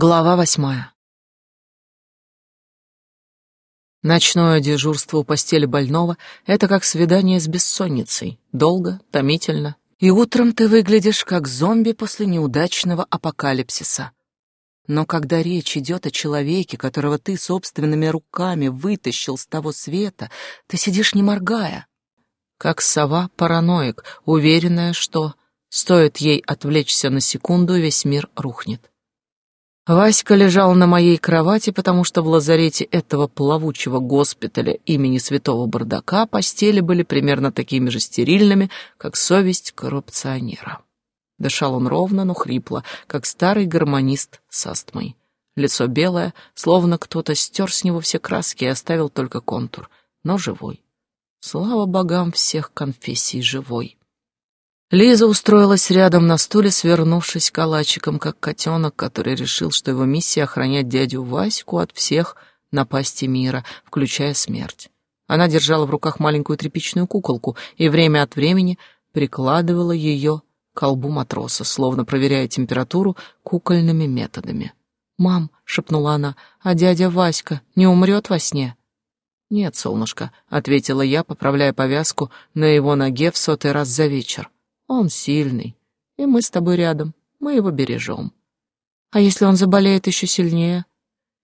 Глава восьмая. Ночное дежурство у постели больного — это как свидание с бессонницей. Долго, томительно. И утром ты выглядишь как зомби после неудачного апокалипсиса. Но когда речь идет о человеке, которого ты собственными руками вытащил с того света, ты сидишь не моргая, как сова-параноик, уверенная, что стоит ей отвлечься на секунду, весь мир рухнет. Васька лежал на моей кровати, потому что в лазарете этого плавучего госпиталя имени святого Бардака постели были примерно такими же стерильными, как совесть коррупционера. Дышал он ровно, но хрипло, как старый гармонист с астмой. Лицо белое, словно кто-то стер с него все краски и оставил только контур, но живой. Слава богам всех конфессий живой. Лиза устроилась рядом на стуле, свернувшись калачиком, как котенок, который решил, что его миссия — охранять дядю Ваську от всех напасти мира, включая смерть. Она держала в руках маленькую тряпичную куколку и время от времени прикладывала ее к колбу матроса, словно проверяя температуру кукольными методами. «Мам», — шепнула она, — «а дядя Васька не умрет во сне?» «Нет, солнышко», — ответила я, поправляя повязку на его ноге в сотый раз за вечер. Он сильный, и мы с тобой рядом, мы его бережем. А если он заболеет еще сильнее?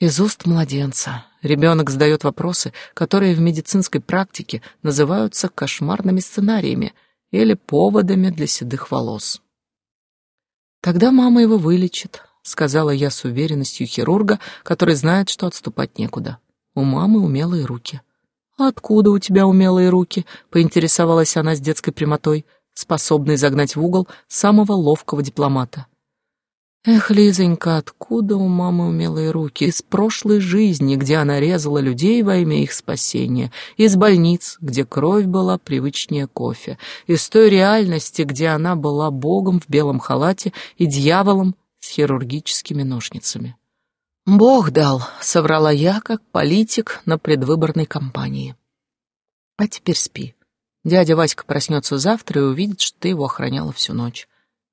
Из уст младенца ребенок задает вопросы, которые в медицинской практике называются кошмарными сценариями или поводами для седых волос. Тогда мама его вылечит, сказала я с уверенностью хирурга, который знает, что отступать некуда. У мамы умелые руки. «Откуда у тебя умелые руки?» — поинтересовалась она с детской прямотой способный загнать в угол самого ловкого дипломата. Эх, Лизонька, откуда у мамы умелые руки? Из прошлой жизни, где она резала людей во имя их спасения, из больниц, где кровь была привычнее кофе, из той реальности, где она была богом в белом халате и дьяволом с хирургическими ножницами. «Бог дал», — соврала я, как политик на предвыборной кампании. «А теперь спи. Дядя Васька проснется завтра и увидит, что ты его охраняла всю ночь.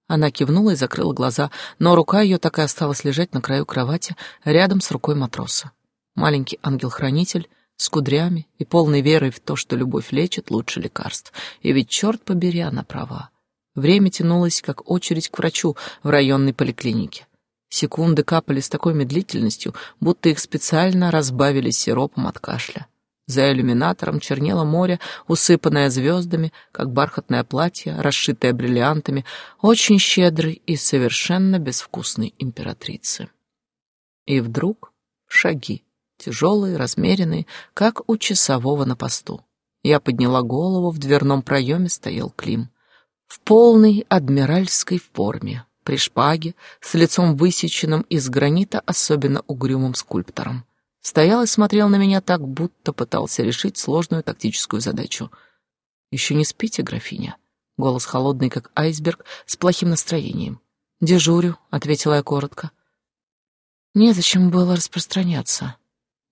Она кивнула и закрыла глаза, но рука ее так и осталась лежать на краю кровати, рядом с рукой матроса. Маленький ангел-хранитель с кудрями и полной верой в то, что любовь лечит лучше лекарств. И ведь, черт побери, она права. Время тянулось, как очередь к врачу в районной поликлинике. Секунды капали с такой медлительностью, будто их специально разбавили сиропом от кашля. За иллюминатором чернело море, усыпанное звездами, как бархатное платье, расшитое бриллиантами, очень щедрой и совершенно безвкусной императрицы. И вдруг шаги, тяжелые, размеренные, как у часового на посту. Я подняла голову, в дверном проеме стоял Клим. В полной адмиральской форме, при шпаге, с лицом высеченным из гранита особенно угрюмым скульптором. Стоял и смотрел на меня так, будто пытался решить сложную тактическую задачу. «Еще не спите, графиня?» Голос холодный, как айсберг, с плохим настроением. «Дежурю», — ответила я коротко. «Незачем было распространяться».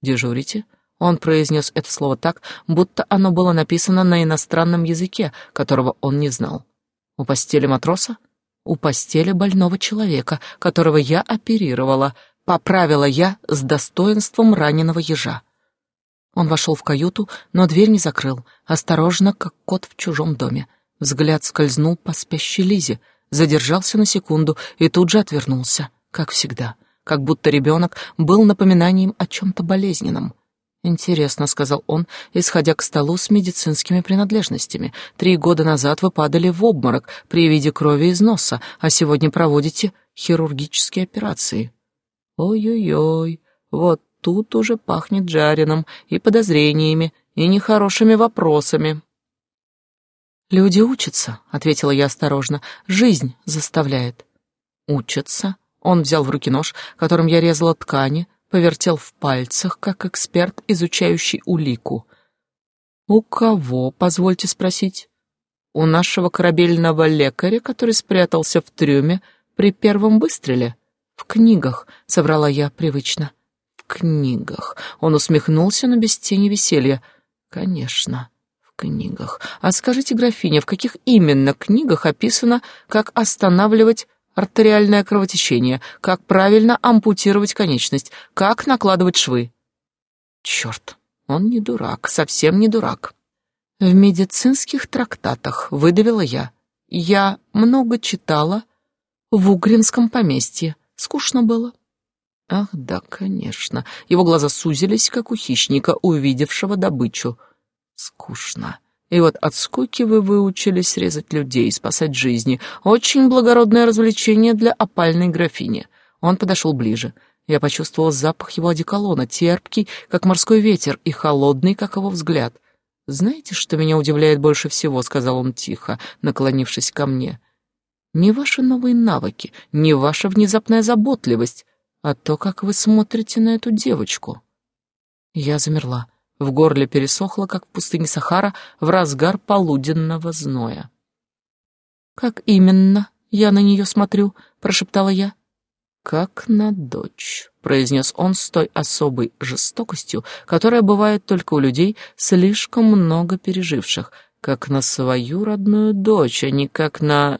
«Дежурите?» Он произнес это слово так, будто оно было написано на иностранном языке, которого он не знал. «У постели матроса?» «У постели больного человека, которого я оперировала», Поправила я с достоинством раненого ежа. Он вошел в каюту, но дверь не закрыл, осторожно, как кот в чужом доме. Взгляд скользнул по спящей Лизе, задержался на секунду и тут же отвернулся, как всегда, как будто ребенок был напоминанием о чем-то болезненном. «Интересно», — сказал он, исходя к столу с медицинскими принадлежностями. «Три года назад вы падали в обморок при виде крови из носа, а сегодня проводите хирургические операции». Ой-ой-ой, вот тут уже пахнет жареным и подозрениями, и нехорошими вопросами. «Люди учатся», — ответила я осторожно. «Жизнь заставляет». «Учатся?» Он взял в руки нож, которым я резала ткани, повертел в пальцах, как эксперт, изучающий улику. «У кого, позвольте спросить?» «У нашего корабельного лекаря, который спрятался в трюме при первом выстреле?» «В книгах», — соврала я привычно. «В книгах». Он усмехнулся, но без тени веселья. «Конечно, в книгах. А скажите, графиня, в каких именно книгах описано, как останавливать артериальное кровотечение, как правильно ампутировать конечность, как накладывать швы. Черт, он не дурак, совсем не дурак. В медицинских трактатах выдавила я. Я много читала в Угринском поместье. Скучно было. Ах, да, конечно. Его глаза сузились, как у хищника, увидевшего добычу. Скучно. И вот от скуки вы выучились резать людей, спасать жизни. Очень благородное развлечение для опальной графини. Он подошел ближе. Я почувствовал запах его одеколона, терпкий, как морской ветер, и холодный, как его взгляд. «Знаете, что меня удивляет больше всего?» — сказал он тихо, наклонившись ко мне. «Не ваши новые навыки, не ваша внезапная заботливость, а то, как вы смотрите на эту девочку». Я замерла. В горле пересохло, как в пустыне Сахара, в разгар полуденного зноя. «Как именно я на нее смотрю?» — прошептала я. «Как на дочь», — произнес он с той особой жестокостью, которая бывает только у людей, слишком много переживших, как на свою родную дочь, а не как на...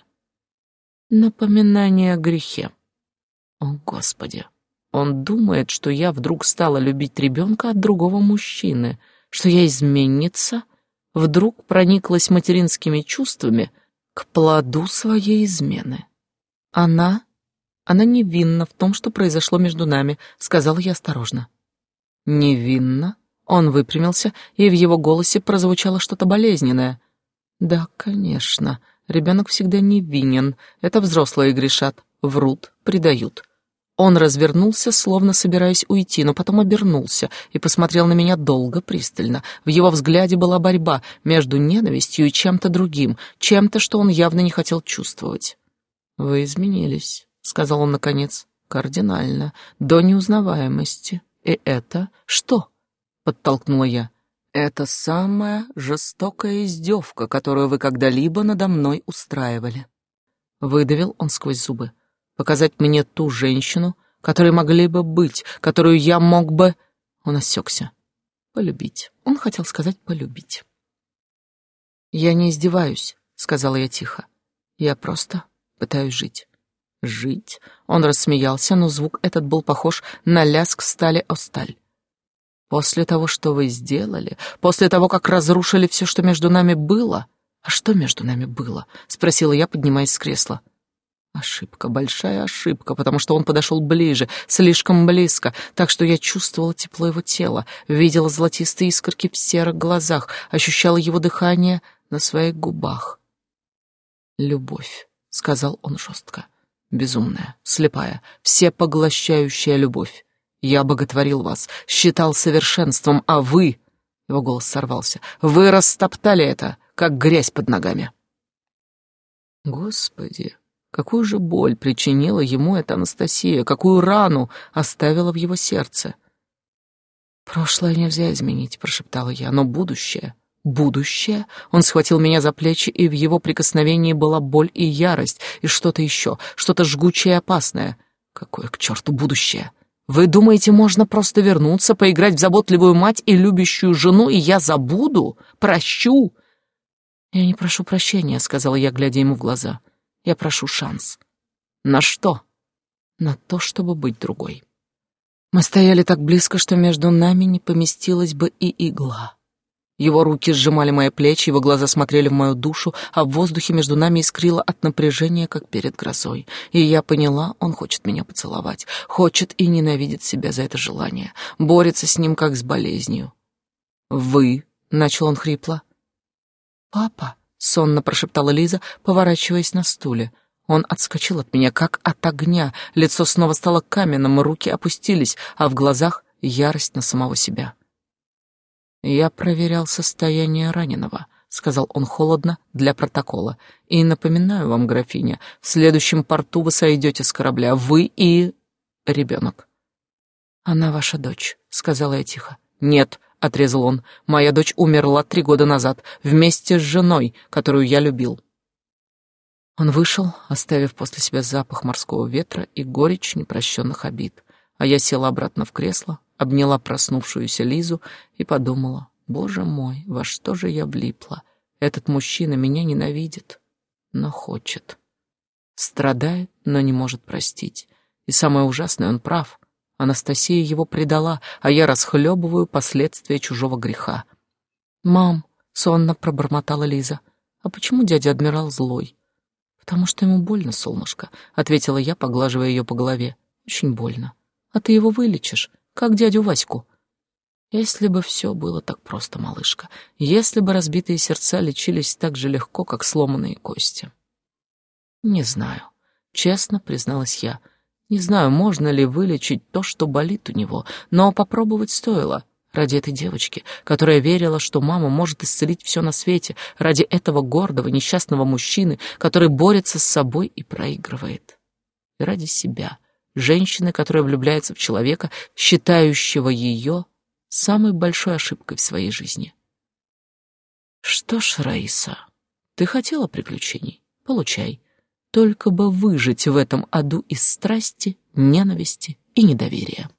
напоминание о грехе. О, Господи! Он думает, что я вдруг стала любить ребенка от другого мужчины, что я изменница, вдруг прониклась материнскими чувствами к плоду своей измены. Она... она невинна в том, что произошло между нами, сказала я осторожно. Невинна? Он выпрямился, и в его голосе прозвучало что-то болезненное. Да, конечно, ребенок всегда невинен, это взрослые грешат, врут, предают. Он развернулся, словно собираясь уйти, но потом обернулся и посмотрел на меня долго, пристально. В его взгляде была борьба между ненавистью и чем-то другим, чем-то, что он явно не хотел чувствовать. «Вы изменились», — сказал он наконец, — «кардинально, до неузнаваемости. И это что?» — подтолкнула я. «Это самая жестокая издевка, которую вы когда-либо надо мной устраивали». Выдавил он сквозь зубы показать мне ту женщину, которой могли бы быть, которую я мог бы... Он осекся. Полюбить. Он хотел сказать полюбить. «Я не издеваюсь», — сказала я тихо. «Я просто пытаюсь жить». «Жить?» Он рассмеялся, но звук этот был похож на лязг стали о сталь. «После того, что вы сделали, после того, как разрушили все, что между нами было...» «А что между нами было?» — спросила я, поднимаясь с кресла. Ошибка, большая ошибка, потому что он подошел ближе, слишком близко, так что я чувствовала тепло его тела, видела золотистые искорки в серых глазах, ощущала его дыхание на своих губах. «Любовь», — сказал он жестко, — «безумная, слепая, всепоглощающая любовь. Я боготворил вас, считал совершенством, а вы...» Его голос сорвался. «Вы растоптали это, как грязь под ногами». «Господи!» Какую же боль причинила ему эта Анастасия, какую рану оставила в его сердце. «Прошлое нельзя изменить», — прошептала я, — «но будущее...» «Будущее?» Он схватил меня за плечи, и в его прикосновении была боль и ярость, и что-то еще, что-то жгучее и опасное. Какое к черту будущее? Вы думаете, можно просто вернуться, поиграть в заботливую мать и любящую жену, и я забуду? Прощу?» «Я не прошу прощения», — сказала я, глядя ему в глаза. Я прошу шанс. На что? На то, чтобы быть другой. Мы стояли так близко, что между нами не поместилась бы и игла. Его руки сжимали мои плечи, его глаза смотрели в мою душу, а в воздухе между нами искрило от напряжения, как перед грозой. И я поняла, он хочет меня поцеловать, хочет и ненавидит себя за это желание, борется с ним, как с болезнью. «Вы», — начал он хрипло. «Папа», сонно прошептала Лиза, поворачиваясь на стуле. Он отскочил от меня, как от огня, лицо снова стало каменным, руки опустились, а в глазах ярость на самого себя. «Я проверял состояние раненого», — сказал он холодно для протокола. «И напоминаю вам, графиня, в следующем порту вы сойдете с корабля, вы и... ребенок». «Она ваша дочь», — сказала я тихо. «Нет», отрезал он. Моя дочь умерла три года назад, вместе с женой, которую я любил. Он вышел, оставив после себя запах морского ветра и горечь непрощенных обид. А я села обратно в кресло, обняла проснувшуюся Лизу и подумала, «Боже мой, во что же я влипла? Этот мужчина меня ненавидит, но хочет». страдает, но не может простить. И самое ужасное, он прав. Анастасия его предала, а я расхлебываю последствия чужого греха. «Мам», — сонно пробормотала Лиза, — «а почему дядя адмирал злой?» «Потому что ему больно, солнышко», — ответила я, поглаживая ее по голове. «Очень больно. А ты его вылечишь, как дядю Ваську». Если бы все было так просто, малышка, если бы разбитые сердца лечились так же легко, как сломанные кости. Не знаю, честно призналась я. Не знаю, можно ли вылечить то, что болит у него, но попробовать стоило. Ради этой девочки, которая верила, что мама может исцелить все на свете, ради этого гордого, несчастного мужчины, который борется с собой и проигрывает. И ради себя, женщины, которая влюбляется в человека, считающего ее самой большой ошибкой в своей жизни. Что ж, Раиса, ты хотела приключений? Получай. Только бы выжить в этом аду из страсти, ненависти и недоверия.